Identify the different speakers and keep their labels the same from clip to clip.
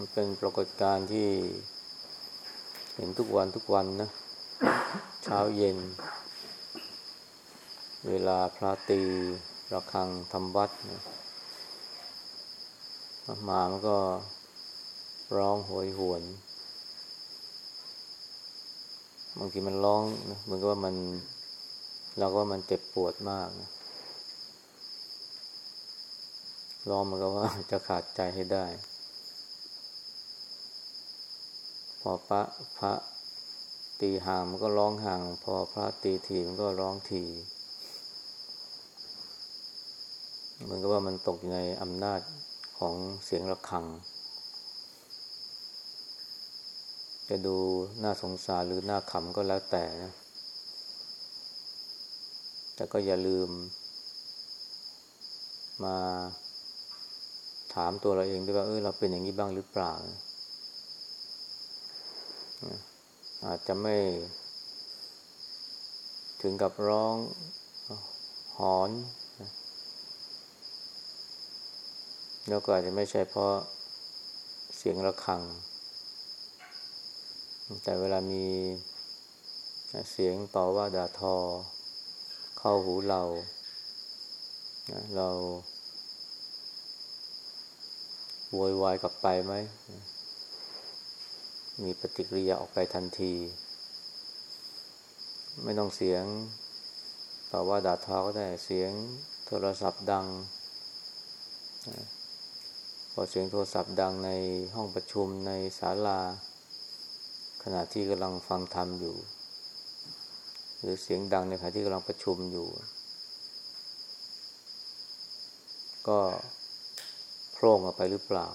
Speaker 1: มันเป็นปรากฏการณ์ที่เห็นทุกวันทุกวันนะ เช้าเย็น เวลาพระตีระฆังทำวัดนะมามันก็ร้องโหยหวนบางทีมันร้องนะเหมือนกับว่ามันเราก็ว่ามันเจ็บปวดมากนะร้องมันก็ว่าจะขาดใจให้ได้ พอพระพระตีห่างมันก็ร้องห่าง พอพระตีทีมันก็ร้องทีเหมือนกับว่ามันตกอยู่ในอำนาจของเสียงระฆัง จะดูน่าสงสารหรือน่าขำก็แล้วแต่นะ แต่ก็อย่าลืม มาถามตัวเราเองด้วยว่าเออเราเป็นอย่างนี้บ้างหรือเปล่า อาจจะไม่ ถึงกับร้องหอน แล้วก็อาจจะไม่ใช่เพราะเสียงระฆัง แต่เวลามีเสียงต่อว่าด่าทอ เข้าหูเราเราโวยวายกลับไปไหม มีปฏิกิริยาออกไปทันที ไม่ต้องเสียงต่อว่าด่าทอก็ได้เสียงโทรศัพท์ดัง พอเสียงโทรศัพท์ดังในห้องประชุมในศาลา ขณะที่กำลังฟังธรรมอยู่ หรือเสียงดังในขณะที่กำลังประชุมอยู่ ก็โพร่งออกไปหรือเปล่า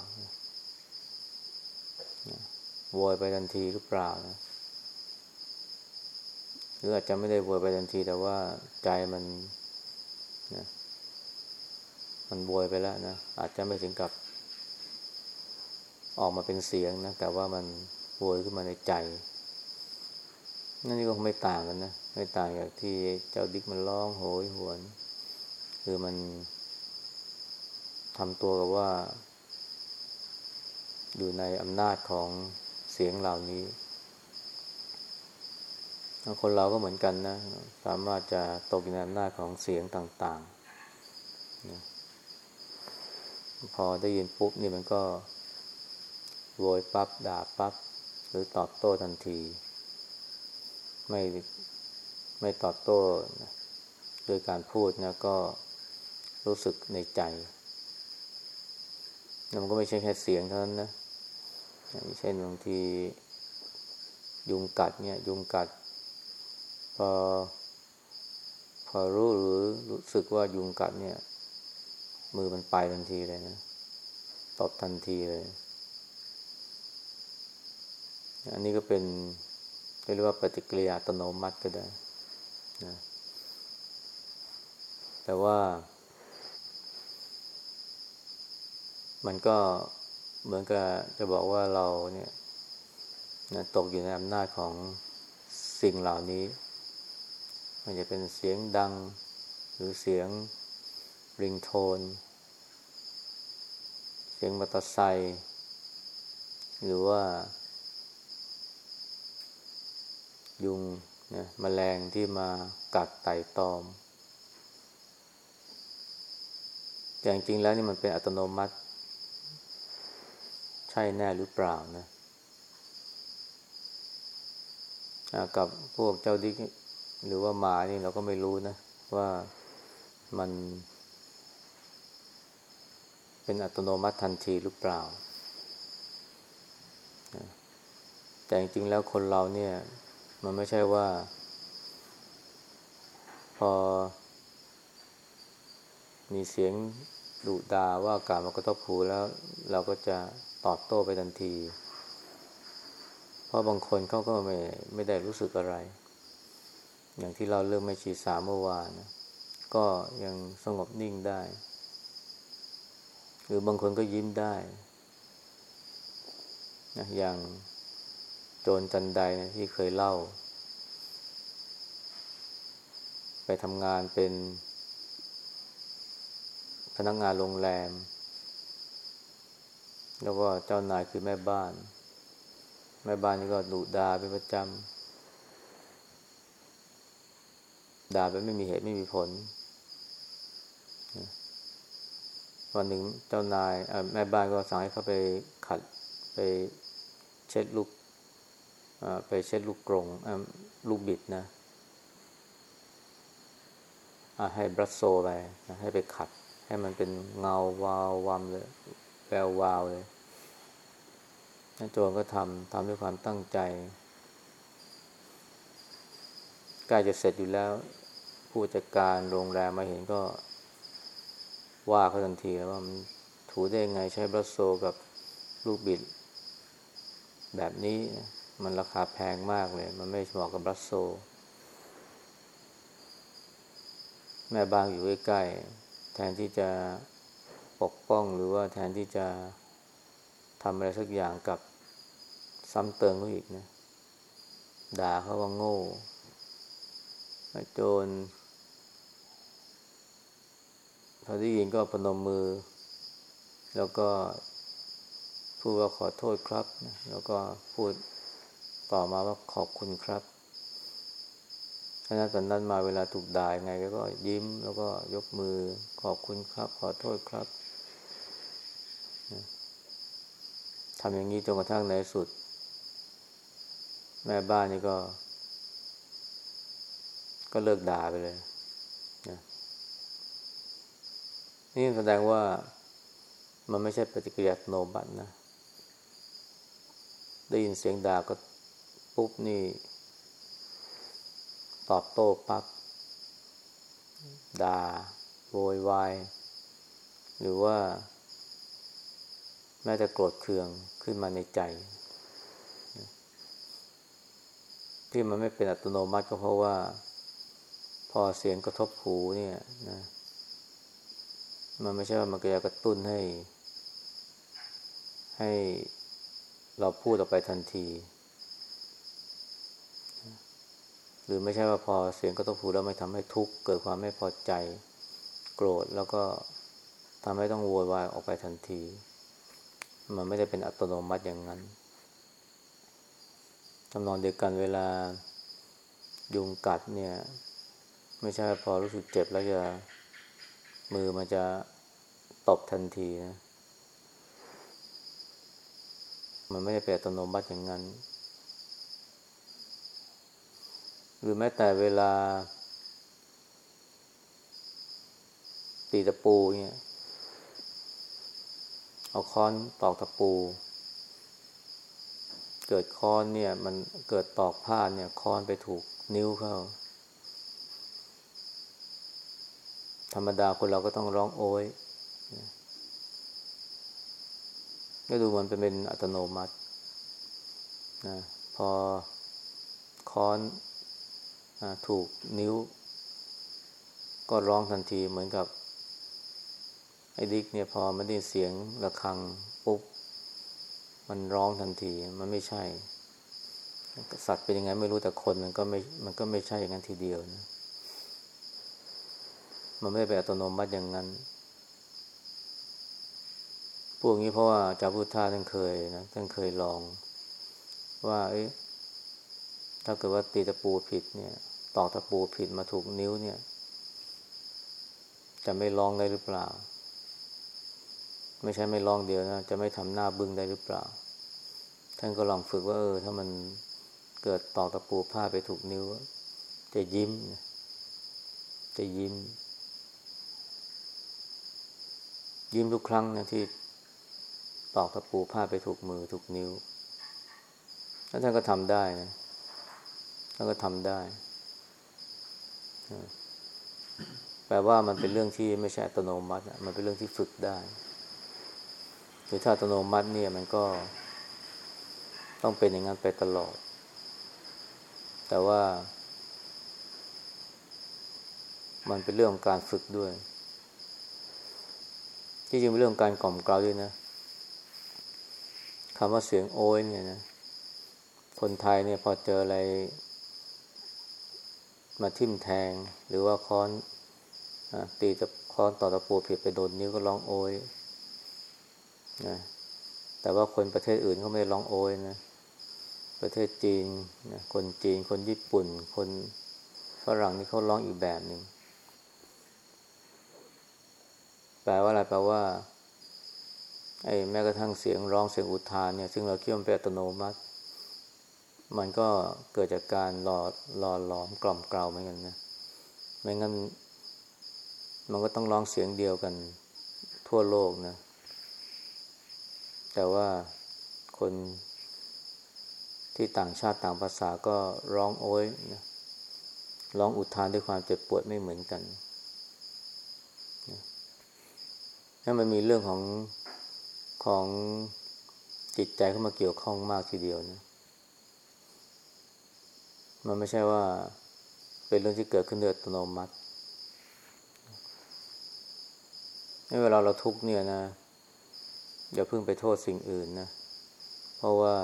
Speaker 1: โวยไปทันทีหรือเปล่านะหรืออาจจะไม่ได้โวยไปทันที แต่ว่าใจมันนะมันโวยไปแล้วนะอาจจะไม่ถึงกับ ออกมาเป็นเสียงนะ แต่ว่ามันโวยขึ้นมาในใจ นั่นนี่ก็ไม่ต่างกันนะ ไม่ต่างจากที่เจ้าดิ๊กมันร้องโหยหวน คือมันทำตัวกับว่า อยู่ในอำนาจของ เสียงเหล่านี้คนเราก็เหมือนกันนะ สามารถจะตกอยู่ในอำนาจของเสียงต่างๆนะพอได้ยินปุ๊บนี่มันก็โวยปับ๊บด่าปับ๊บหรือตอบโต้ทันที ไม่ไม่ตอบโต้นะโดยการพูดนะก็รู้สึกในใจ มันก็ไม่ใช่แค่เสียงเท่านั้นนะ เช่นบางทียุงกัดเนี่ย ยุงกัด พอ พอรู้หรือรู้สึกว่ายุงกัดเนี่ย มือมันไปทันทีเลยนะตอบทันทีเลย อันนี้ก็เป็นเรียกว่าปฏิกิริยาอัตโนมัติก็ได้นะแต่ว่า มันก็ เหมือนกับจะบอกว่าเราเนี่ยนะตกอยู่ในอำนาจของสิ่งเหล่านี้ มันจะเป็นเสียงดัง หรือเสียงริงโทน เสียงมอเตอร์ไซค์หรือว่า ยุงนะมแมลงที่มากัดไต่ตอมแต่จริงแล้วนี่มันเป็นอัตโนมัติ ใช่แน่หรือเปล่านะกับพวกเจ้าดิกหรือว่าหมานี่เราก็ไม่รู้นะ ว่ามัน เป็นอัตโนมัติทันทีหรือเปล่า แต่จริงๆแล้วคนเราเนี่ย มันไม่ใช่ว่า พอ มีเสียงดุดาว่ากล่าวมากระทบหูแล้ว เราก็จะ ตอบโต้ไปทันที เพราะบางคนเขาก็ไม่ไม่ได้รู้สึกอะไร อย่างที่เราเรื่องไม่ชีสาเมื่อวานนะก็ยังสงบนิ่งได้ หรือบางคนก็ยิ้มได้นะอย่างโจรจันไดนะที่เคยเล่า ไปทำงานเป็นพนักงานโรงแรม แล้วก็เจ้านายคือแม่บ้าน แม่บ้านนี่ก็ดุดาเป็นประจำด่าไปไม่มีเหตุไม่มีผลวันหนึ่งเจ้านายแม่บ้านก็สั่งให้เขาไปขัดไปเช็ดลูกไปเช็ดลูกกรงลูกบิดนะให้บรัสโซไปให้ไปขัด ให้มันเป็นเงาวาววามเลย แวววาวเลยโจรก็ทำทำด้วยความตั้งใจใกล้จะเสร็จอยู่แล้ว ผู้จัดการโรงแรมมาเห็นก็ ว่าเขาทันทีว่ามันถูได้ไงใช้บรัสโซกับลูกบิด แบบนี้มันราคาแพงมากเลย มันไม่เหมาะกับบรัสโซ แม่บ้านอยู่ใกล้ๆแทนที่จะ ปกป้องหรือว่าแทนที่จะทำอะไรสักอย่างกับซ้ำเติมเขาอีกนะ ด่าเขาว่าโง่โจรพอได้ยินก็พนมมือ แล้วก็พูดว่าขอโทษครับ แล้วก็พูดต่อมาว่าขอบคุณครับฉะตอนนั้นมาเวลาถูกด่าไงก็ยิ้มแล้วก็ยกมือขอบคุณครับ ขอโทษครับ ทำอย่างนี้จนกระทั่งในสุด แม่บ้านนี่ก็ ก็เลิกด่าไปเลยนะนี่แสดงว่ามันไม่ใช่ปฏิกิริยาโนบัตนะ ได้ยินเสียงด่าก็ปุ๊บนี่ ตอบโต้ปับ๊บด่าโวยวาย หรือว่า แม้จะโกรธเคืองขึ้นมาในใจ ที่มันไม่เป็นอัตโนมัติก็เพราะว่า พอเสียงกระทบหูเนี่ยนะมันไม่ใช่ว่ามันจะกระตุ้นให้ ให้เราพูดออกไปทันที หรือไม่ใช่ว่าพอเสียงกระทบหูแล้วไม่ทำให้ทุกข์เกิดความไม่พอใจ โกรธแล้วก็ทำให้ต้องโวยวายออกไปทันที มันไม่ได้เป็นอัตโนมัติอย่างนั้นจำนองเดียวกันเวลายุงกัดเนี่ย ไม่ใช่พอรู้สึกเจ็บแล้วจะมือมันจะตบทันทีนะ มันไม่ได้เป็นอัตโนมัติอย่างนั้น หรือแม้แต่เวลาตีตะปูเนี่ย เอาค้อนตอกตะปู เกิดค้อนเนี่ย มันเกิดตอกผ้าเนี่ยค้อนไปถูกนิ้วเข้า ธรรมดาคนเราก็ต้องร้องโอยก็ดูมันเป็นอัตโนมัตินะพอค้อนอถูกนิ้ว ก็ร้องทันทีเหมือนกับ ไอ้ดิกเนี่ยพอมันได้เสียงระฆังปุ๊บ มันร้องทันที มันไม่ใช่ สัตว์เป็นยังไงไม่รู้แต่คนมันก็ไม่ มันก็ไม่ใช่อย่างนั้นทีเดียวนะ มันไม่ได้เป็นอัตโนมัติอย่างนั้น พวกนี้เพราะว่าจาพุทธาท่านเคยนะท่านเคยลอง ว่า เอ๊ะถ้าเกิดว่าตีตะปูผิดเนี่ย ตอกตะปูผิดมาถูกนิ้วเนี่ย จะไม่ลองได้หรือเปล่า ไม่ใช่ไม่ลองเดียวนะ จะไม่ทำหน้าบึ้งได้หรือเปล่า ท่านก็ลองฝึกว่าเออ ถ้ามันเกิดตอกตะปูผ้าไปถูกนิ้ว จะยิ้ม จะยิ้ม ยิ้มทุกครั้งนะที่ตอกตะปูผ้าไปถูกมือถูกนิ้วแล้วท่านก็ทำได้นะท่านก็ทำได้ แปลว่ามันเป็นเรื่องที่ไม่ใช่อัตโนมัติ มันเป็นเรื่องที่ฝึกได้ รือถ้าอัตโนมัติเนี่ยมันก็ต้องเป็นอย่างนั้นไปตลอด แต่ว่า มันเป็นเรื่องของการฝึกด้วย ที่จริงเป็นเรื่องการกล่อมกล่าวด้วยนะคำว่าเสียงโอยเนี่ยนะ คนไทยเนี่ยพอเจออะไร มาทิ่มแทง หรือว่าค้อนตีจะค้อนต่อตะปูผิดไปโดนนิ้วก็ร้องโอย นะแต่ว่าคนประเทศอื่นเขาไม่ร้องโอยนะ ประเทศจีนนะคนจีน คนญี่ปุ่น คนฝรั่งนี่เขาร้องอีกแบบหนึ่งแปลว่าอะไรแปลว่าไอ้แม้กระทั่งเสียงร้องเสียงอุทานเนี่ย ซึ่งเราคิดว่าเป็นอัตโนมัติ มันก็เกิดจากการหล่อหล่อหลอมกล่อมเกลาเหมือนกันนะไม่งั้นมันก็ต้องร้องเสียงเดียวกันทั่วโลกนะ แต่ว่าคนที่ต่างชาติต่างภาษาก็ร้องโอยนะร้องอุทานด้วยความเจ็บปวดไม่เหมือนกันนั่นมันมีเรื่องของของจิตใจเข้ามาเกี่ยวข้องมากทีเดียวนะ มันไม่ใช่ว่าเป็นเรื่องที่เกิดขึ้นโดยอัตโนมัติเวลาเราทุกข์เนี่ยนะ อย่าเพิ่งไปโทษสิ่งอื่นนะ เพราะว่า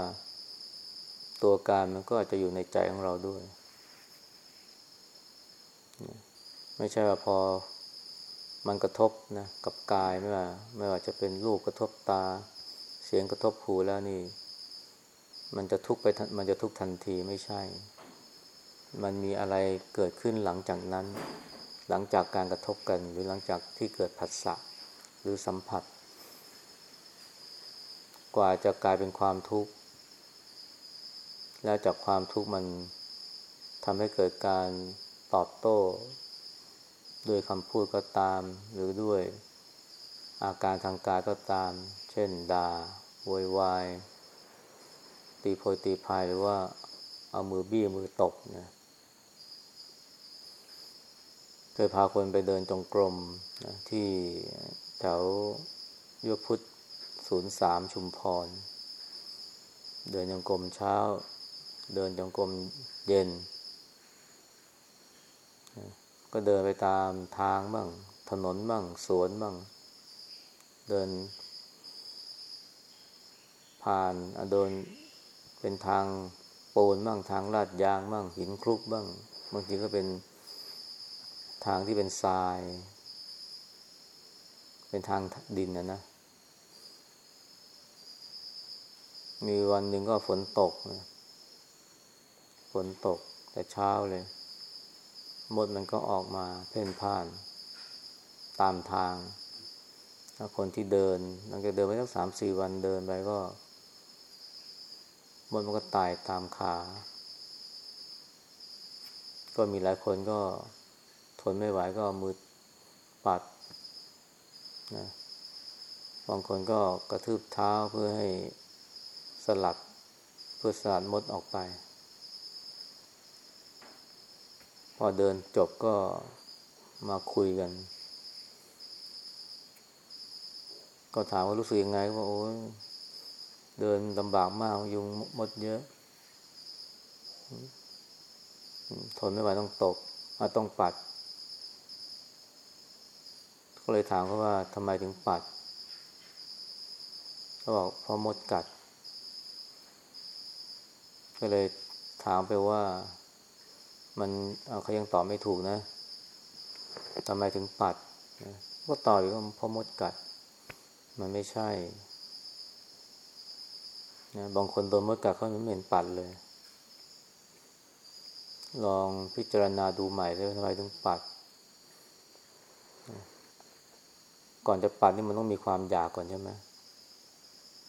Speaker 1: ตัวการมันก็อาจจะอยู่ในใจของเราด้วย ไม่ใช่ว่าพอมันกระทบนะกับกายไม่ว่า ไม่ว่าจะเป็นรูปกระทบตา เสียงกระทบหูแล้วนี่ มันจะทุกไปมันจะทุกทันทีไม่ใช่ มันมีอะไรเกิดขึ้นหลังจากนั้น หลังจากการกระทบกัน หรือหลังจากที่เกิดผัสสะหรือสัมผัส กว่าจะกลายเป็นความทุกข์ แล้วจากความทุกข์มันทำให้เกิดการตอบโต้ ด้วยคำพูดก็ตาม หรือด้วยอาการทางกายก็ตาม เช่นด่าโวยวาย ตีโพยตีพายหรือว่าเอามือบี้มือตกนะเคยพาคนไปเดินจงกรมนะที่แถวยุพุทธ ศูนย์สามชุมพร เดินจงกรมเช้า เดินจงกรมเย็น ก็เดินไปตามทางบ้าง ถนนบ้าง สวนบ้าง เดิน ผ่านเดินเป็นทางโปนบ้าง ทางลาดยางบ้าง หินคลุกบ้าง บางทีก็เป็นทางที่เป็นทราย เป็นทางดินนะนะ มีวันหนึ่งก็ฝนตกนะฝนตกแต่เช้าเลย มดมันก็ออกมาเพ่นพ่าน ตามทางถ้าคนที่เดินหลังจากเดินไปสักสามสี่วันเดินไปก็ มดมันก็ตายตามขา ก็มีหลายคนก็ทนไม่ไหวก็มือปัดนะบางคนก็กระทืบเท้าเพื่อให้ ลัดเพื่อสลัดมดออกไป พอเดินจบก็มาคุยกัน ก็ถามว่ารู้สึกยังไงว่าโอ้ยเดินลำบากมากยุงมดเยอะ ทนไม่ไหวต้องตกต้องปัด ก็เลยถามเขาว่าทำไมถึงปัดเขาบอกเพราะมดกัด ก็เลยถามไปว่ามันเขายังตอบไม่ถูกนะทำไมถึงปัดนะก็ตอบอยู่ว่าเพราะมดกัด มันไม่ใช่นะบางคนโดนมดกัดเขาไม่เห็นปัดเลย ลองพิจารณาดูใหม่เลยทำไมถึงปัด ก่อนจะปัดนี่มันต้องมีความอยากก่อนใช่ไหม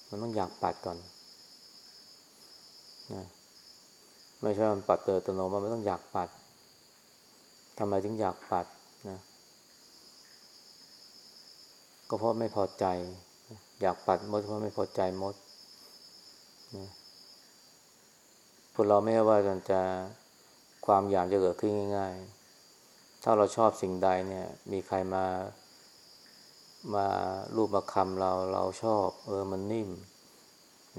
Speaker 1: มันต้องอยากปัดก่อนนะ ไม่ใช่มันปัดเตออัตโนมัติไม่ต้องอยากปัดทำไมถึงอยากปัดนะ ก็เพราะไม่พอใจ อยากปัดมดเพราะไม่พอใจมดนะพวกเราไม่ว่าจะความอยากจะเกิดขึ้นง่าย ๆ ถ้าเราชอบสิ่งใดเนี่ย มีใครมามารูปมาคำเราเราชอบ เออมันนิ่ม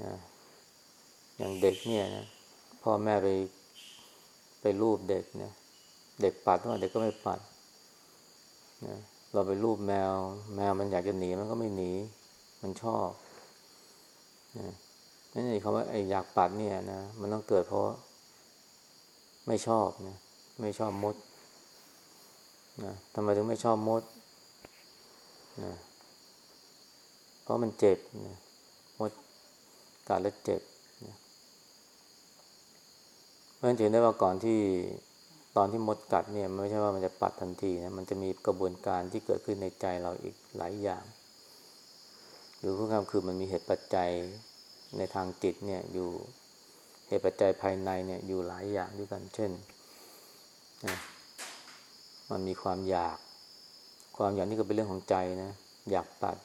Speaker 1: นะอย่างเด็กเนี่ยนะ พ่อแม่ไปไปรูปเด็กเนี่ยเด็กปัดว่าเด็กก็ไม่ปัดนะเราไปรูปแมว แมวมันอยากจะหนีมันก็ไม่หนี มันชอบนะนั่นเองคำว่าไอ้อยากปัดเนี่ยนะมันต้องเกิดเพราะ ไม่ชอบนะไม่ชอบมดนะทำไมถึงไม่ชอบมดนะเพราะมันเจ็บนะมดกัดแล้วเจ็บ ราะฉะนั้นเห็นได้ว่าก่อนที่ตอนที่มดกัดเนี่ยไม่ใช่ว่ามันจะปัดทันทีนะมันจะมีกระบวนการที่เกิดขึ้นในใจเราอีกหลายอย่าง หรือพูดง่ายคือมันมีเหตุปัจจัยในทางจิตเนี่ยอยู่เหตุปัจจัยภายในเนี่ยอยู่หลายอย่างด้วยกัน เช่นนะมันมีความอยาก ความอยากนี่ก็เป็นเรื่องของใจนะ อยากปัด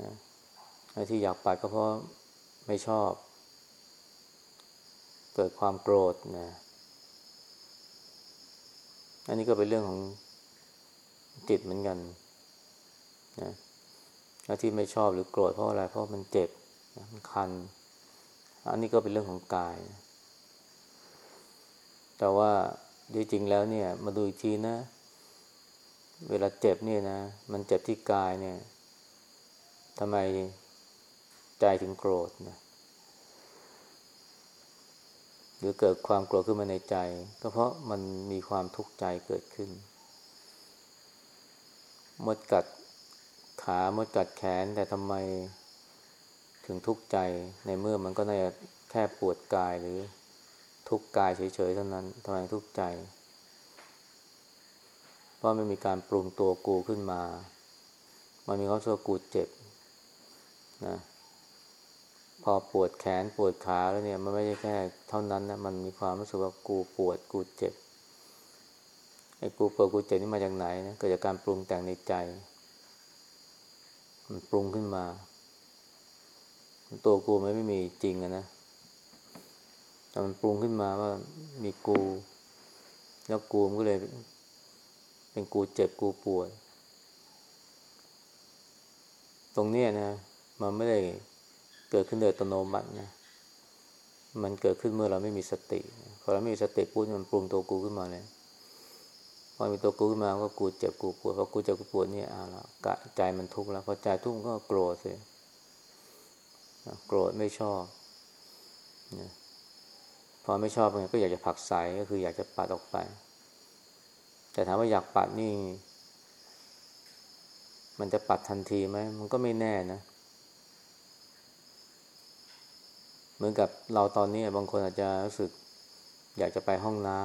Speaker 1: นะที่อยากปัดก็เพราะไม่ชอบ เกิดความโกรธนะ อันนี้ก็เป็นเรื่องของจิตเหมือนกันนะที่ไม่ชอบหรือโกรธเพราะอะไร เพราะมันเจ็บมันคัน อันนี้ก็เป็นเรื่องของกาย แต่ว่าจริงๆแล้วเนี่ย มาดูอีกทีนะ เวลาเจ็บเนี่ยนะ มันเจ็บที่กายเนี่ยทำไมใจถึงโกรธนะ หรือเกิดความโกรธขึ้นมาในใจ ก็เพราะมันมีความทุกข์ใจเกิดขึ้น มดกัดขามดกัดแขนแต่ทำไมถึงทุกข์ใจในเมื่อมันก็น่าจะแค่ปวดกายหรือทุกข์กายเฉยๆเท่านั้นทำไมทุกข์ใจ เพราะไม่มีการปรุงตัวกูขึ้นมา มันมีความรู้สึกกูเจ็บนะ พอปวดแขนปวดขาแล้วเนี่ย มันไม่ใช่แค่เท่านั้นนะมันมีความรู้สึกว่ากูปวดกูเจ็บไอ้กูปวดกูเจ็บนี่มาจากไหนนะเกิดจากการปรุงแต่งในใจ มันปรุงขึ้นมา ตัวกูไมันไม่มีจริงอะนะแต่มันปรุงขึ้นมาว่ามีกู แล้วกูมันก็เลย เป็นกูเจ็บกูปวดตรงเนี้ยนะ มันไม่ได้ เกิดขึ้นโดยอัตโนมัตินะมันเกิดขึ้นเมื่อเราไม่มีสติพอเราไม่มีสติปุ๊บมันปรุงตัวกูขึ้นมาเลยพอมีตัวกูขึ้นมาก็กูเจ็บกูปวดพอกูเจ็บกูปวดนี่อ่าละกะใจมันทุกข์แล้วพอใจทุกข์ก็โกรธเลยโกรธไม่ชอบนะพอไม่ชอบไงก็อยากจะผักใสก็คืออยากจะปัดออกไป แต่ถามว่าอยากปัดนี่ มันจะปัดทันทีไหมมันก็ไม่แน่นะเห มือนกับเราตอนนี้บางคนอาจจะรู้สึก อยากจะไปห้องน้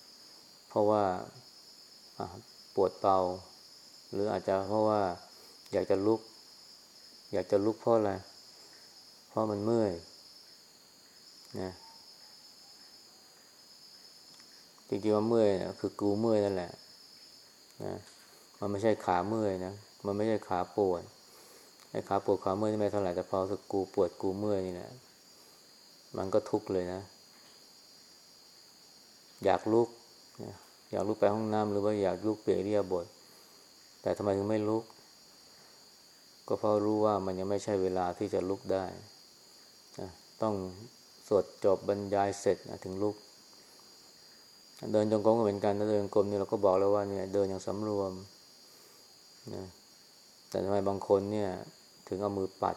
Speaker 1: ำเพราะว่าปวดเบาหรืออาจจะเพราะว่า อยากจะลุก อยากจะลุกเพราะอะไร เพราะมันเมื่อยนะจริงๆว่าเมื่อยนะคือกูเมื่อยนั่นแหละนะมันไม่ใช่ขาเมื่อยนะมันไม่ใช่ขาปวดไอ้ขาปวดขาเมื่อยนี่ไม่เท่าไหร่แต่พอสึกกูปวดกูเมื่อยนี่แหละ มันก็ทุกข์เลยนะ อยากลุก อยากลุกไปห้องน้ำหรือว่าอยากลุกเปลี่ยนเรียบท แต่ทำไมถึงไม่ลุก ก็เพราะรู้ว่ามันยังไม่ใช่เวลาที่จะลุกได้ ต้องสวดจบบรรยายเสร็จถึงลุก เดินจงกรมก็เหมือนกันเดินกรมนี่เราก็บอกแล้วว่าเนี่ยเดินอย่างสำรวมนะแต่ทำไมบางคนเนี่ย ถึงเอามือปัด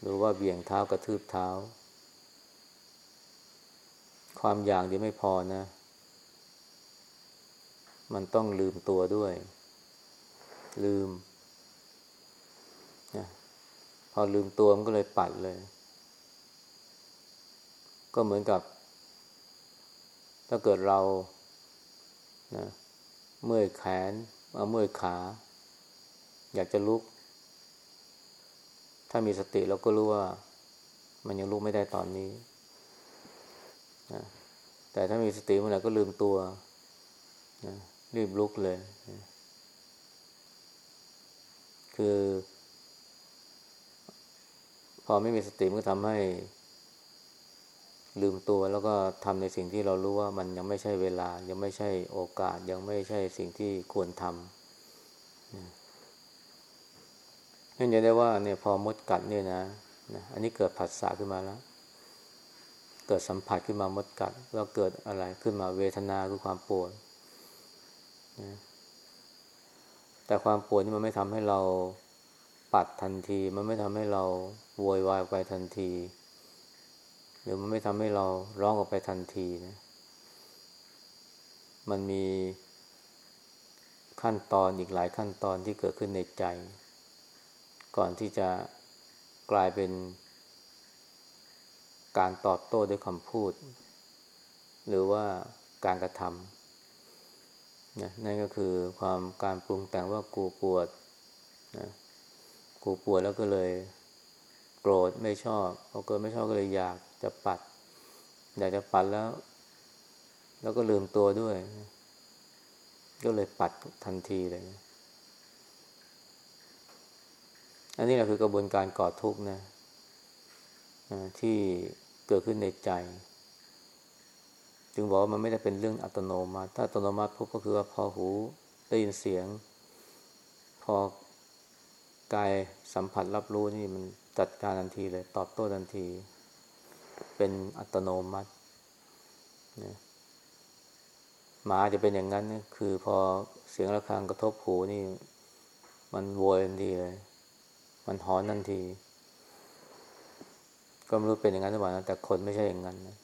Speaker 1: หรือว่าเบี่ยงเท้ากระทืบเท้า ความอยางเดียวไม่พอนะ มันต้องลืมตัวด้วย ลืมนะพอลืมตัวมันก็เลยปัดเลย ก็เหมือนกับ ถ้าเกิดเรานะเมื่อยแขนเมื่อยขา อยากจะลุก ถ้ามีสติเราก็รู้ว่า มันยังลุกไม่ได้ตอนนี้นะแต่ถ้ามีสติเมื่อไหร่ก็ลืมตัวนะรีบลุกเลยนะคือ พอไม่มีสติมันก็ทำให้ ลืมตัวแล้วก็ทำในสิ่งที่เรารู้ว่ามันยังไม่ใช่เวลา ยังไม่ใช่โอกาส ยังไม่ใช่สิ่งที่ควรทำนะ นั่นจะได้ว่าเนี่ยพอมดกัดเนี่ยนะนะ อันนี้เกิดผัสสะขึ้นมาแล้ว เกิดสัมผัสขึ้นมามดกัด แล้วเกิดอะไรขึ้นมาเวทนาคือความปวดนะแต่ความปวดนี่มันไม่ทำให้เราปัดทันที มันไม่ทำให้เราโวยวายไปทันที หรือมันไม่ทำให้เราร้องออกไปทันทีนะ มันมีขั้นตอนอีกหลายขั้นตอนที่เกิดขึ้นในใจ ก่อนที่จะกลายเป็น การตอบโต้ด้วยคำพูด หรือว่าการกระทำนะนั่นก็คือความการปรุงแต่งว่ากูปวดนะกูปวดแล้วก็เลย โกรธไม่ชอบพอเกิดไม่ชอบก็เลยอยากจะปัด อยากจะปัดแล้ว แล้วก็ลืมตัวด้วย ก็เลยปัดทันทีเลยนะ อันนี้แหละคือกระบวนการก่อทุกข์นะที่เกิดขึ้นในใจ จึงบอกว่ามันไม่ได้เป็นเรื่องอัตโนมัติ ถ้าอัตโนมัติพบก็คือว่าพอหูได้ยินเสียง พอกายสัมผัสรับรู้นี่มันจัดการทันทีเลย ตอบโต้ทันที เป็นอัตโนมัตินะหมาจะเป็นอย่างนั้นนะคือพอเสียงะระฆังกระทบหูนี่ มันโวยทันทีเลย มันหอนทันที ก็ไม่รู้เป็นอย่างนั้นหรือเปล่านะแต่คนไม่ใช่อย่างนั้นนะ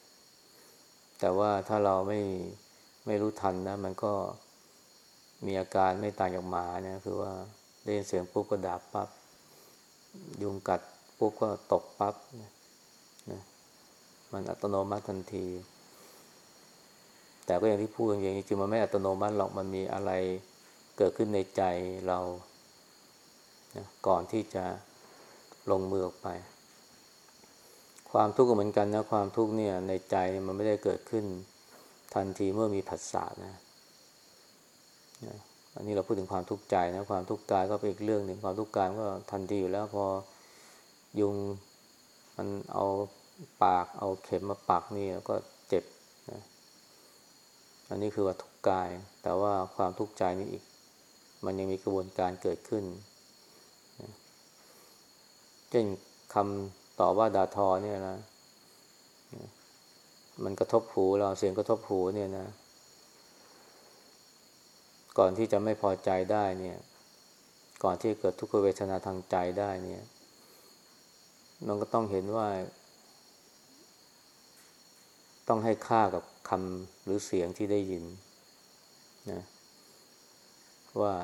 Speaker 1: แต่ว่าถ้าเราไม่ไม่รู้ทันนะ มันก็มีอาการไม่ต่างจากหมานะคือว่าได้ยินเสียงปุ๊บก็ดาบปับ๊บยุงกัดปุ๊บก็ตกปับ๊บนะนะมันอัตโนมัติทันที แต่ก็อย่างที่พูดอย่างจริงๆมันไม่อัตโนมัติหรอกมันมีอะไรเกิดขึ้นในใจเรา นะก่อนที่จะลงมือออกไป ความทุกข์ก็เหมือนกันนะความทุกข์เนี่ยในใจมันไม่ได้เกิดขึ้น ทันทีเมื่อมีผัสสะนะนะอันนี้เราพูดถึงความทุกข์ใจนะความทุกข์กายก็เป็นอีกเรื่องหนึ่งความทุกข์กายก็ทันทีอยู่แล้วพอยุงมันเอาปากเอาเข็มมาปักนี่ก็เจ็บนะอันนี้คือว่าทุกข์กาย แต่ว่าความทุกข์ใจนี่อีก มันยังมีกระบวนการเกิดขึ้น เช่นคำต่อว่าด่าทอเนี่ยนะ มันกระทบหูเราเสียงกระทบหูเนี่ยนะ ก่อนที่จะไม่พอใจได้เนี่ย ก่อนที่เกิดทุกขเวทนาทางใจได้เนี่ย มันก็ต้องเห็นว่า ต้องให้ค่ากับคำหรือเสียงที่ได้ยินนะว่า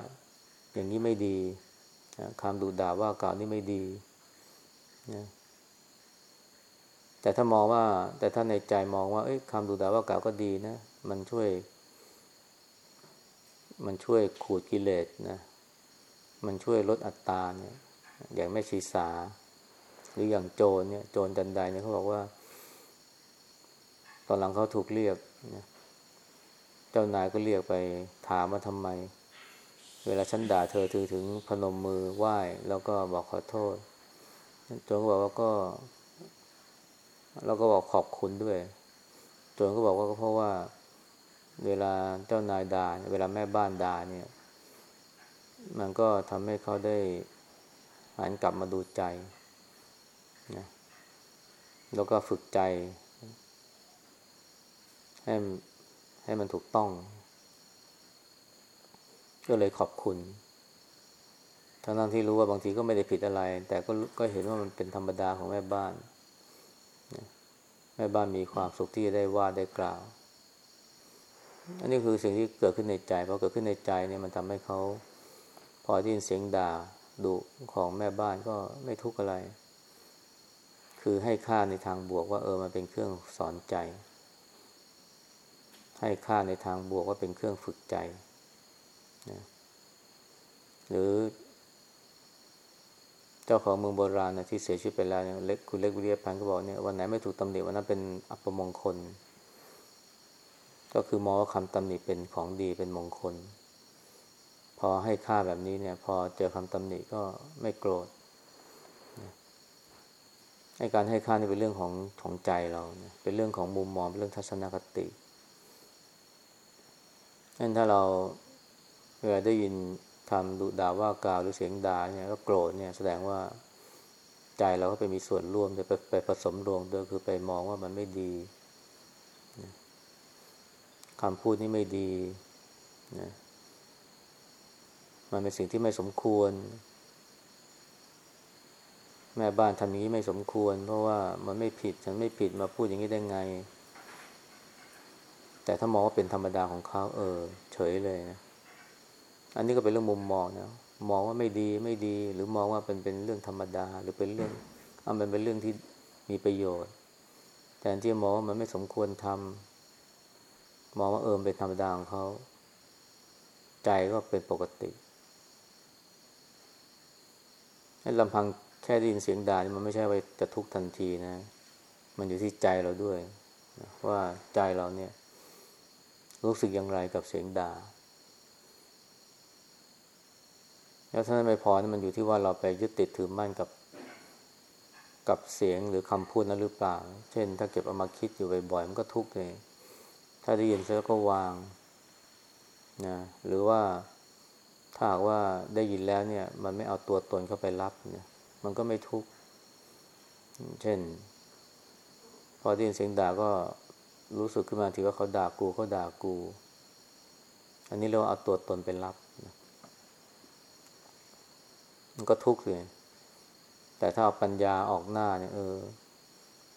Speaker 1: อย่างนี้ไม่ดีคำดูด่าว่ากล่าวนี่ไม่ดีนะ แต่ถ้ามองว่า แต่ถ้าในใจมองว่าคำดูด่าว่ากล่าวก็ดีนะ มันช่วย มันช่วยขูดกิเลสนะ มันช่วยลดอัตราเนี่ย อย่างแม่ชีสา หรืออย่างโจรเนี่ย โจรจันไดเนี่ยเขาบอกว่า ตอนหลังเขาถูกเรียกนะเจ้านายก็เรียกไปถามว่าทำไม เวลาฉันด่าเธอถือถึงพนมมือไหว้ แล้วก็บอกขอโทษ จรก็บอกว่าก็ เราก็บอกขอบคุณด้วยจนก็บอกว่าก็เพราะว่า เวลาเจ้านายด่าเวลาแม่บ้านด่าเนี่ย มันก็ทำให้เขาได้หันกลับมาดูใจนะแล้วก็ฝึกใจ ให้ให้มันถูกต้อง ก็เลยขอบคุณ ทั้งนั้นที่รู้ว่าบางทีก็ไม่ได้ผิดอะไร แต่ก็ก็เห็นว่ามันเป็นธรรมดาของแม่บ้านแม่บ้านมีความสุขที่ได้ว่าได้กล่าว อันนี้คือสิ่งที่เกิดขึ้นในใจพอเกิดขึ้นในใจเนี่ยมันทำให้เขา พอได้ยินเสียงด่าดุของแม่บ้านก็ไม่ทุกข์อะไร คือให้ค่าในทางบวกว่าเออมันเป็นเครื่องสอนใจ ให้ค่าในทางบวกว่าเป็นเครื่องฝึกใจนะหรือ เจ้าของเมืองโบราณนะที่เสียชีวิตไปแล้วเนี่ยเล็กคุณเล็กวิริยพันธ์ก็บอกเนี่ยวันไหนไม่ถูกตำหนิวันนั้นเป็นอัปมงคล ก็คือมองว่าคำตำหนิเป็นของดีเป็นมงคล พอให้ค่าแบบนี้เนี่ย พอเจอคำตำหนิก็ไม่โกรธให้การให้ค่านี่เป็นเรื่องของของใจเราเนี่ยเป็นเรื่องของมุมมองเป็นเรื่องทัศนคติงั้นถ้าเราเวลาได้ยิน คำดุด่าว่ากล่าวหรือเสียงด่าเนี่ยก็โกรธเนี่ยแสดงว่าใจเราก็ไปมีส่วนร่วมจะไปไปผสมรวมด้วยคือไปมองว่ามันไม่ดีคำพูดนี้ไม่ดีนะมันเป็นสิ่งที่ไม่สมควร แม่บ้านท่างนี้ไม่สมควร เพราะว่ามันไม่ผิดฉันไม่ผิดมาพูดอย่างนี้ได้ไง แต่ถ้ามองว่าเป็นธรรมดาของเขาเออ เฉยเลยนะ อันนี้ก็เป็นเรื่องมุมมองนะมองว่าไม่ดีไม่ดี หรือมองว่าเป็นเป็นเรื่องธรรมดา หรือเป็นเรื่องเอามันเป็นเรื่องที่มีประโยชน์ แต่ที่มองว่ามันไม่สมควรทำมองว่าเอิมเป็นธรรมดาของเขาใจก็เป็นปกติให้ลำพังแค่ได้ยินเสียงด่านี่มันไม่ใช่ว่าจะทุกข์ทันทีนะ มันอยู่ที่ใจเราด้วย ว่าใจเราเนี่ย รู้สึกอย่างไรกับเสียงด่า แล้วถ้าไม่พอนี่มันอยู่ที่ว่าเราไปยึดติดถือมั่นกับกับเสียงหรือคำพูดนั้นหรือเปล่า เช่น ถ้าเก็บเอามาคิดอยู่บ่อยๆมันก็ทุกข์เลยถ้าได้ยินแล้วก็วางนะหรือว่าถ้าหากว่าได้ยินแล้วเนี่ย มันไม่เอาตัวตนเข้าไปรับเนี่ย มันก็ไม่ทุกข์เช่น พอได้ยินเสียงด่าก็รู้สึกขึ้นมาทีว่าเขาด่ากูเขาด่ากู อันนี้เราเอาตัวตนไปรับ มันก็ทุกข์เลยแต่ถ้าเอาปัญญาออกหน้าเนี่ยเออ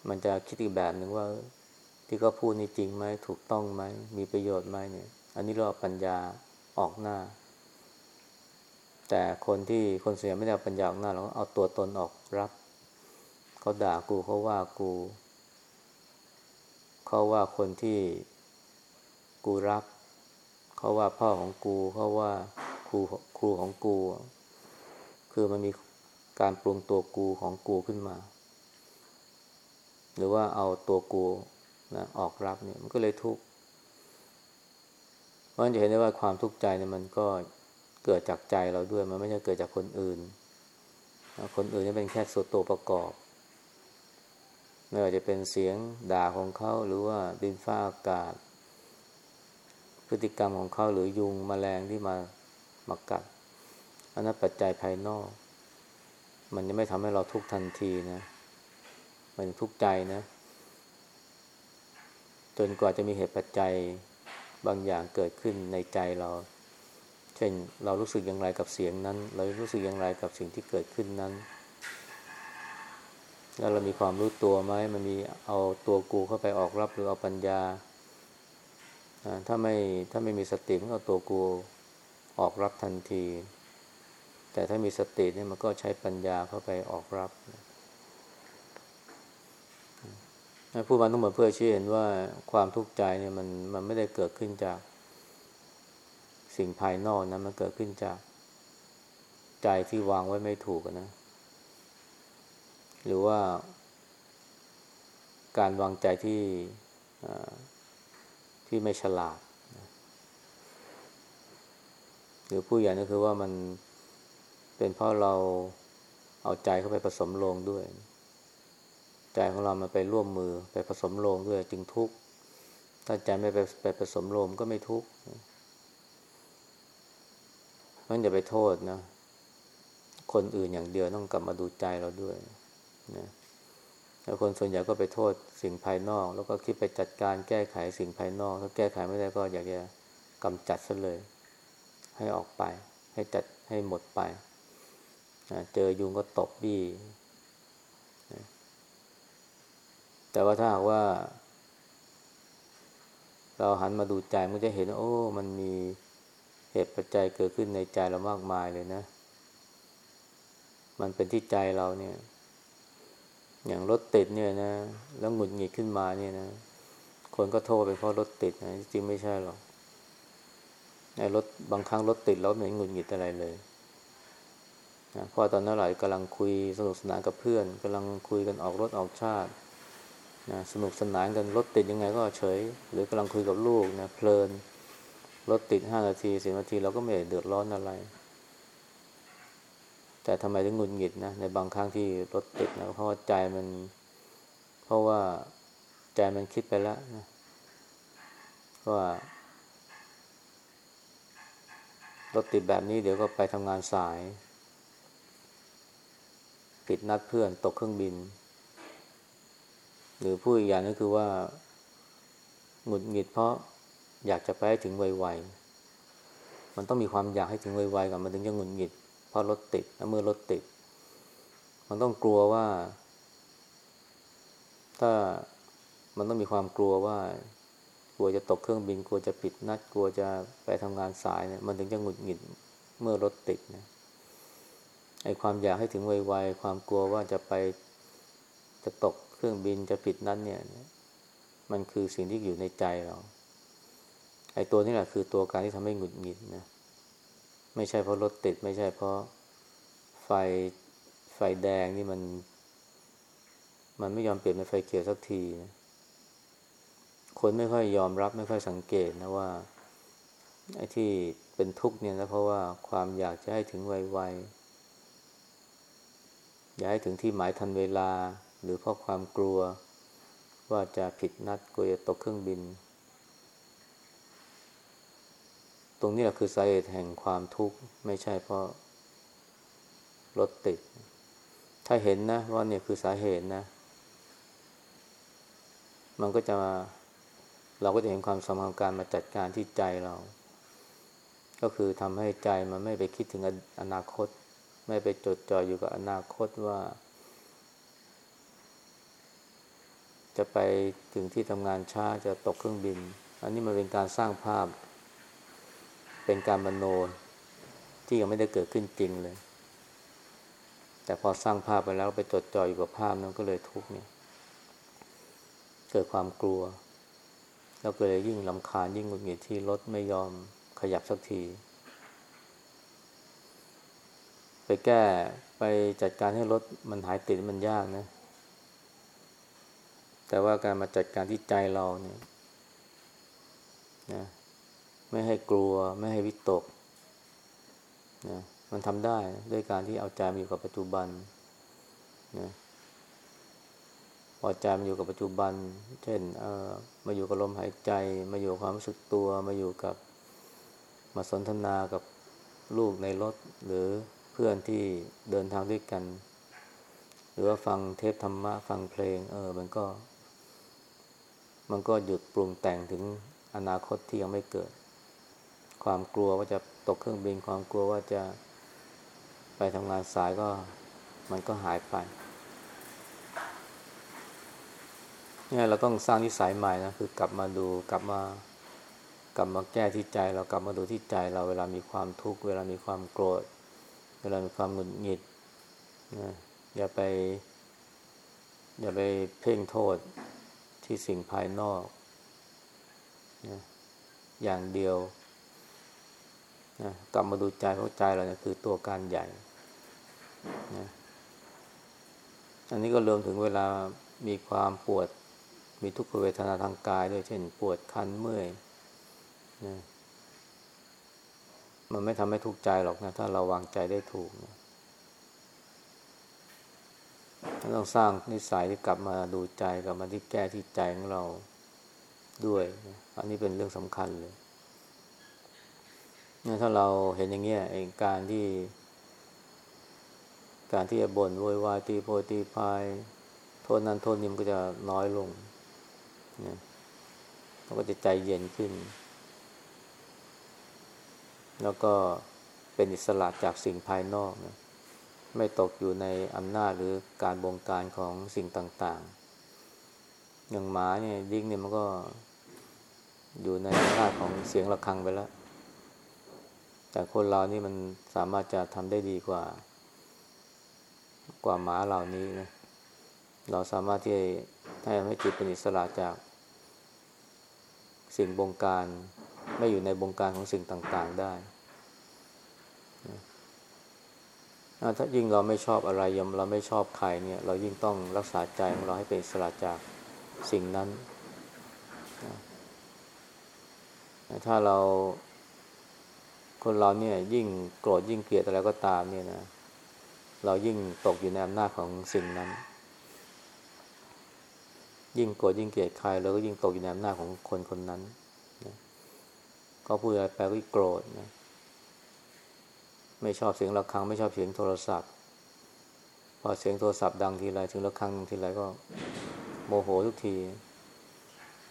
Speaker 1: มันจะคิดอีกแบบหนึ่งว่า ที่เขาพูดนี่จริงไหมถูกต้องไหมมีประโยชน์ไหมเนี่ย อันนี้เราปัญญาออกหน้า แต่คนที่คนเสียไม่ได้ปัญญาออกหน้าเราก็เอาตัวตนออกรับเขาด่ากูเขาว่ากูเขาว่าคนที่กูรักเขาว่าพ่อของกูเขาว่าครูครูของกู คือมันมีการปรุงตัวกูของกูขึ้นมา หรือว่าเอาตัวกูนะออกรับเนี่ยมันก็เลยทุกข์เพราะฉะนั้นจะเห็นได้ว่าความทุกข์ใจเนี่ยมันก็เกิดจากใจเราด้วยมันไม่ใช่เกิดจากคนอื่น คนอื่นนี่เป็นแค่ส่วนตัวประกอบ ไม่ว่าจะเป็นเสียงด่าของเขาหรือว่าดินฟ้าอากาศ พฤติกรรมของเขาหรือยุงมแมลงที่มามากัด อันนั้นปัจจัยภายนอก มันจะไม่ทำให้เราทุกข์ทันทีนะ มันทุกข์ใจนะ จนกว่าจะมีเหตุปัจจัยบางอย่างเกิดขึ้นในใจเรา เช่นเรารู้สึกอย่างไรกับเสียงนั้น เรารู้สึกอย่างไรกับสิ่งที่เกิดขึ้นนั้น แล้วเรามีความรู้ตัวไหมมันมีเอาตัวกูเข้าไปออกรับหรือเอาปัญญาถ้าไม่ถ้าไม่มีสติมันเอาตัวกูออกรับทันที แต่ถ้ามีสติเนี่ยมันก็ใช้ปัญญาเข้าไปออกรับผู้มาทั้งหมดเพื่อชี้เห็นว่าความทุกข์ใจเนี่ยมันมันไม่ได้เกิดขึ้นจากสิ่งภายนอกนะมันเกิดขึ้นจากใจที่วางไว้ไม่ถูกนะ หรือว่า การวางใจที่ที่ไม่ฉลาด หรือผู้ใหญ่ก็คือว่ามัน เป็นเพราะเราเอาใจเข้าไปผสมลงด้วย ใจของเรามันไปร่วมมือไปผสมลงด้วยจึงทุกข์ถ้าใจไม่ไปไปผสมลงก็ไม่ทุกข์เพราะอย่าไปโทษนะ คนอื่นอย่างเดียวต้องกลับมาดูใจเราด้วยนะแล้วคนส่วนใหญ่ก็ไปโทษสิ่งภายนอก แล้วก็คิดไปจัดการแก้ไขสิ่งภายนอก ถ้าแก้ไขไม่ได้ก็อยากจะกำจัดซะเลย ให้ออกไป ให้จัดให้หมดไป เจอยุงก็ตบบี้ แต่ว่าถ้าหากว่า เราหันมาดูใจมันจะเห็น โอ้ มันมีเหตุปัจจัยเกิดขึ้นในใจเรามากมายเลยนะ มันเป็นที่ใจเราเนี่ย อย่างรถติดเนี่ยนะ แล้วหงุดหงิดขึ้นมาเนี่ยนะ คนก็โทษเป็นเพราะรถติดนะ จริงไม่ใช่หรอกในรถบางครั้งรถติดแล้วไม่หงุดหงิดอะไรเลย นะพอตอนนั้นเรากำลังคุยสนุกสนานกับเพื่อนกำลังคุยกันออกรถออกชาตินะสนุกสนานกันรถติดยังไงก็เฉย หรือกำลังคุยกับลูกนะเพลินรถติดห้านาทีสิบนาทีเราก็ไม่เดือดร้อนอะไร แต่ทำไมถึงหงุดหงิดนะในบางครั้งที่รถติดนะเพราะว่าใจมัน เพราะว่าใจมันคิดไปแล้วนะว่ารถติดแบบนี้เดี๋ยวก็ไปทำงานสาย ผิดนัดเพื่อนตกเครื่องบิน หรือผู้อีกอย่างก็คือว่า หงุดหงิดเพราะอยากจะไปให้ถึงไวๆ มันต้องมีความอยากให้ถึงไวๆก่อนมันถึงจะหงุดหงิด เพราะรถติดเมื่อรถติด มันต้องกลัวว่า ถ้ามันต้องมีความกลัวว่า กลัวจะตกเครื่องบิน กลัวจะผิดนัด กลัวจะไปทำงานสายเนี่ย มันถึงจะหงุดหงิดเมื่อรถติดนะ ไอ้ความอยากให้ถึงไวๆความกลัวว่าจะไปจะตกเครื่องบินจะผิดนั้นเนี่ย มันคือสิ่งที่อยู่ในใจเรา ไอ้ตัวนี้แหละคือตัวการที่ทำให้หงุดหงิดนะไม่ใช่เพราะรถติด ไม่ใช่เพราะไฟไฟแดงนี่มัน มันไม่ยอมเปลี่ยนเป็นไฟเขียวสักทีนะคนไม่ค่อยยอมรับไม่ค่อยสังเกตนะว่าไอ้ที่เป็นทุกข์เนี่ยนะเพราะว่าความอยากจะให้ถึงไวๆ อยากให้ถึงที่หมายทันเวลา หรือเพราะความกลัว ว่าจะผิดนัดกลัวจะตกเครื่องบิน ตรงนี้แหละคือสาเหตุแห่งความทุกข์ไม่ใช่เพราะรถติด ถ้าเห็นนะว่าเนี่ยคือสาเหตุนะ มันก็จะเราก็จะเห็นความสำคัญของการมาจัดการที่ใจเรา ก็คือทำให้ใจมันไม่ไปคิดถึงอนาคต ไม่ไปจดจ่ออยู่กับอนาคตว่า จะไปถึงที่ทำงานช้าจะตกเครื่องบิน อันนี้มันเป็นการสร้างภาพ เป็นการมโนที่ยังไม่ได้เกิดขึ้นจริงเลย แต่พอสร้างภาพไปแล้วไปจดจ่ออยู่กับภาพนั้นก็เลยทุกข์เนี่ย เกิดความกลัว แล้วก็เลยยิ่งลำคาญยิ่งหงุดหงิดที่รถไม่ยอมขยับสักที ไปแก้ไปจัดการให้รถมันหายติดมันยากนะ แต่ว่าการมาจัดการที่ใจเราเนี่ยนะไม่ให้กลัวไม่ให้วิตกนะมันทำได้ด้วยการที่เอาใจมาอยู่กับปัจจุบันนะพอใจมันอยู่กับปัจจุบัน เช่นเออมาอยู่กับลมหายใจ มาอยู่ความรู้สึกตัว มาอยู่กับมาสนทนากับลูกในรถหรือ เพื่อนที่เดินทางด้วยกัน หรือว่าฟังเทปธรรมะ ฟังเพลง เออ มันก็ มันก็หยุดปรุงแต่งถึงอนาคตที่ยังไม่เกิด ความกลัวว่าจะตกเครื่องบินความกลัวว่าจะไปทำงานสายก็มันก็หายไปเนี่ยเราต้องสร้างนิสัยใหม่นะคือกลับมาดูกลับมากลับมาแก้ที่ใจ เรากลับมาดูที่ใจเราเวลามีความทุกข์เวลามีความโกรธ เวลามีความหงุดหงิดนะอย่าไป อย่าไปเพ่งโทษที่สิ่งภายนอกนะอย่างเดียวนะกลับมาดูใจเพราะใจเราเนี่ยคือตัวการใหญ่นะอันนี้ก็รวมถึงเวลามีความปวด มีทุกขเวทนาทางกายด้วยเช่น ปวดคันเมื่อยนะ มันไม่ทำให้ทุกข์ใจหรอกนะ ถ้าเราวางใจได้ถูกนะต้องสร้างนิสัยที่กลับมาดูใจกลับมาที่แก้ที่ใจของเราด้วยนะอันนี้เป็นเรื่องสำคัญเลยเนี่ยถ้าเราเห็นอย่างเงี้ยเองการที่ การที่จะบ่นโวยวายตีโพตีพายโทษนั้นโทษนี้มันก็จะน้อยลงนะเราก็จะใจเย็นขึ้น แล้วก็เป็นอิสระจากสิ่งภายนอกนะไม่ตกอยู่ในอำนาจหรือการบงการของสิ่งต่างๆ อย่างหมาเนี่ยดิ้งเนี่ยมันก็อยู่ในอำนาจของเสียงะระฆังไปแล้ว แต่คนเรานี่มันสามารถจะทำได้ดีกว่า กว่าหมาเหล่านี้นะ เราสามารถที่จะให้จิตเป็นอิสระจากสิ่งบงการ ไม่อยู่ในบงการของสิ่งต่างๆได้ถ้ายิ่งเราไม่ชอบอะไรยมเราไม่ชอบใครเนี่ย เรายิ่งต้องรักษาใจของเราให้เป็นสละจากสิ่งนั้น ถ้าเราคนเราเนี่ยยิ่งโกรธยิ่งเกลียดอะไรก็ตามเนี่ยนะ เรายิ่งตกอยู่ในอำนาจของสิ่งนั้น ยิ่งโกรธยิ่งเกลียดใครเราก็ยิ่งตกอยู่ในอำนาจของคนคนนั้น ก็พูดอะไรไปก็โกรธนะไม่ชอบเสียงระฆัง ไม่ชอบเสียงโทรศัพท์ พอเสียงโทรศัพท์ดังทีไรถึงระฆังทีไรก็โมโหทุกที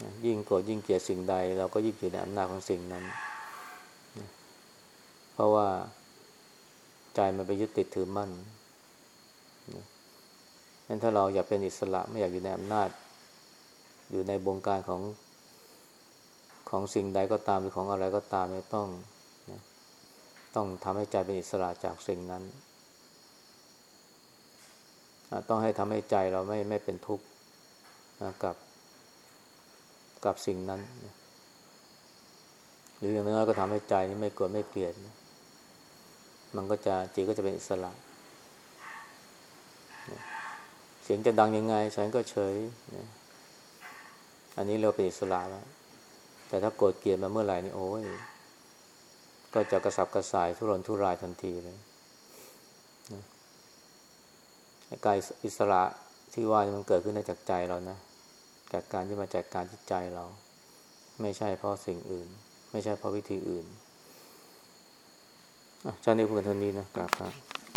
Speaker 1: นะยิ่งโกรธยิ่งเกลียดสิ่งใด เราก็ยิ่งอยู่ในอำนาจของสิ่งนั้นนะเพราะว่าใจมันไปยึดติดถือมั่นนะงั้นถ้าเราอยากเป็นอิสระไม่อยากอยู่ในอำนาจ อยู่ในบงการของ ของสิ่งใดก็ตามหรือของอะไรก็ตามเนี่ยต้องนะต้องทำให้ใจเป็นอิสระจากสิ่งนั้น ต้องให้ทำให้ใจเราไม่ไม่เป็นทุกข์กับกับสิ่งนั้น หรืออย่างน้อยก็ทำให้ใจนี่ไม่โกรธไม่เกลียดนมันก็จะจิตก็จะเป็นอิสระ เสียงจะดังยังไง ฉันก็เฉย อันนี้เราเป็นอิสระแล้ว แต่ถ้าโกรธเกลียดมาเมื่อไหร่นี่โอ้ยก็จะกระสับกระส่ายทุรนทุรายทันทีเลยนะกายอิสระที่ว่ามันเกิดขึ้นได้จากใจเรานะจากการที่มาจากการที่ใจเรา ไม่ใช่เพราะสิ่งอื่น ไม่ใช่เพราะวิธีอื่นอะชาตินี้พูดกันเท่านี้นะกราบครับ